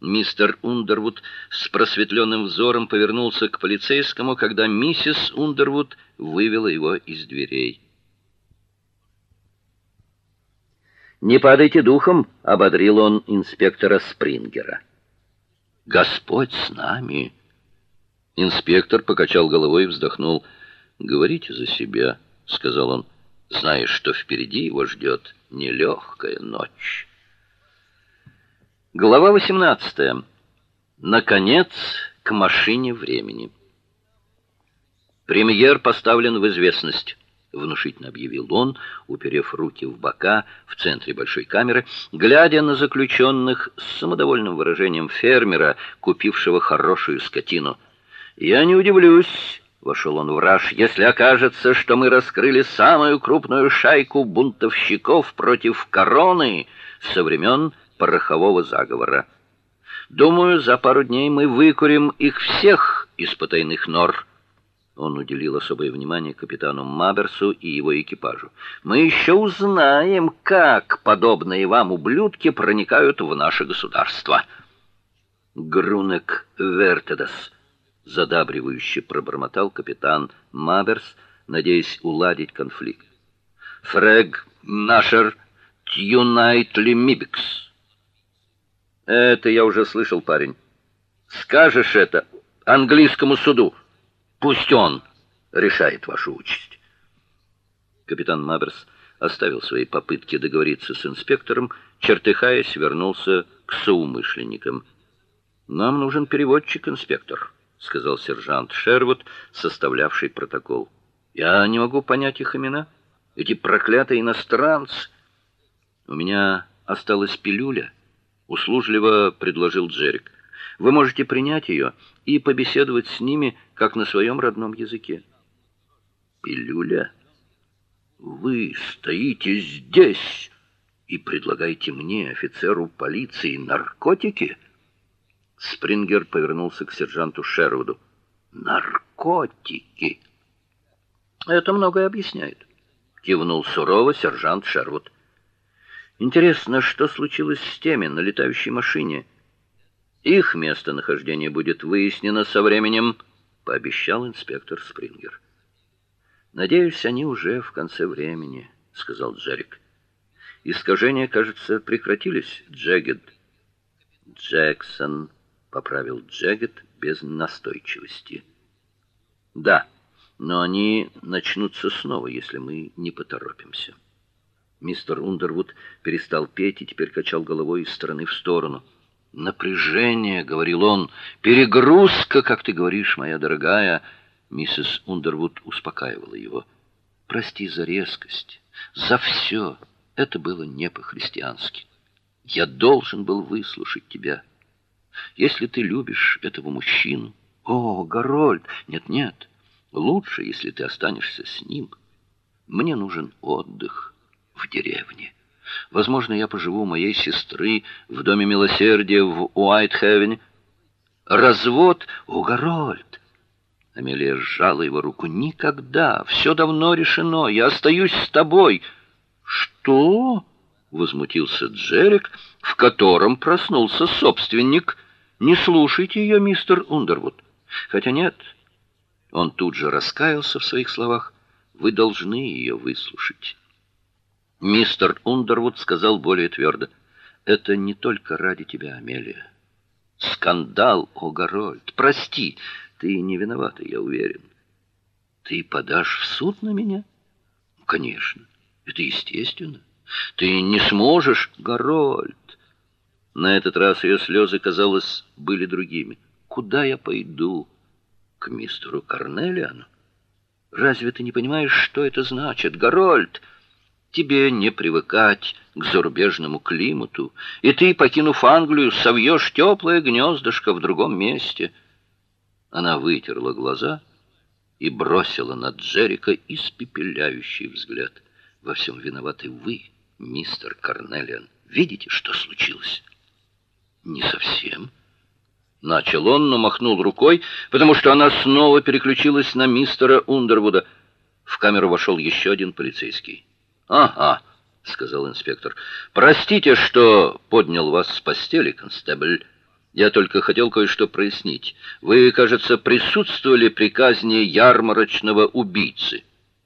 Мистер Ундервуд с просветленным взором повернулся к полицейскому, когда миссис Ундервуд вывела его из дверей. «Не падайте духом», — ободрил он инспектора Спрингера. «Господь с нами!» Инспектор покачал головой и вздохнул. «Говорите за себя», — сказал он, зная, что впереди его ждет нелегкая ночь. Глава 18. Наконец, к машине времени. Премьер поставлен в известность, внушительно объявил он, уперев руки в бока в центре большой камеры, глядя на заключенных с самодовольным выражением фермера, купившего хорошую скотину. Я не удивлюсь, вошел он в раж, если окажется, что мы раскрыли самую крупную шайку бунтовщиков против короны со времен порохового заговора. Думаю, за пару дней мы выкурим их всех из потайных нор. Он уделил особое внимание капитану Маберсу и его экипажу. Мы еще узнаем, как подобные вам ублюдки проникают в наше государство. Грунек Вертедас задабривающе пробормотал капитан Маберс, надеясь уладить конфликт. Фрег Нашер Тюнайтли Мибикс это я уже слышал, парень. Скажешь это английскому суду. Пусть он решает вашу участь. Капитан Маберс оставил свои попытки договориться с инспектором, чертыхаясь, вернулся к соумышленникам. Нам нужен переводчик, инспектор, сказал сержант Шервуд, составлявший протокол. Я не могу понять их имена. Эти проклятые иностранцы. У меня осталась пилюля услужливо предложил Джерик. Вы можете принять ее и побеседовать с ними как на своем родном языке. Пилюля. Вы стоите здесь и предлагаете мне, офицеру полиции, наркотики? Спрингер повернулся к сержанту Шервуду. Наркотики. Это многое объясняет, кивнул сурово сержант Шервуд. Интересно, что случилось с теми на летающей машине? Их местонахождение будет выяснено со временем, пообещал инспектор Спрингер. Надеюсь, они уже в конце времени, сказал Джерик. Искажения, кажется, прекратились, Джегет. Джексон поправил Джегет без настойчивости. Да, но они начнутся снова, если мы не поторопимся. Мистер Ундервуд перестал петь и теперь качал головой из стороны в сторону. Напряжение, говорил он, перегрузка, как ты говоришь, моя дорогая. Миссис Ундервуд успокаивала его. Прости за резкость, за все. Это было не по-христиански. Я должен был выслушать тебя. Если ты любишь этого мужчину, о, Горольд, нет-нет. Лучше, если ты останешься с ним. Мне нужен отдых в деревне. Возможно, я поживу у моей сестры в доме милосердия в Уайтхевене. Развод, о, Гарольд. Амелия сжала его руку. Никогда, все давно решено. Я остаюсь с тобой. Что? возмутился Джерик, в котором проснулся собственник. Не слушайте ее, мистер Ундервуд. Хотя нет, он тут же раскаялся в своих словах. Вы должны ее выслушать. Мистер Ундервуд сказал более твердо: "Это не только ради тебя, Амелия. Скандал, о Гарольд. Прости, ты не виновата, я уверен. Ты подашь в суд на меня? Конечно. Это естественно. Ты не сможешь, Гарольд. На этот раз ее слезы, казалось, были другими. Куда я пойду? К мистеру Карнелиану? Разве ты не понимаешь, что это значит, Гарольд? Тебе не привыкать к зарубежному климату, и ты, покинув Англию, совьешь теплое гнездышко в другом месте. Она вытерла глаза и бросила на Джерика испепеляющий взгляд. Во всем виноваты вы, мистер Карнелиан. Видите, что случилось? Не совсем. Начал он, но махнул рукой, потому что она снова переключилась на мистера Ундервуда. В камеру вошел еще один полицейский. Ага, сказал инспектор. Простите, что поднял вас с постели, констебль. Я только хотел кое-что прояснить. Вы, кажется, присутствовали при казни ярмарочного убийцы.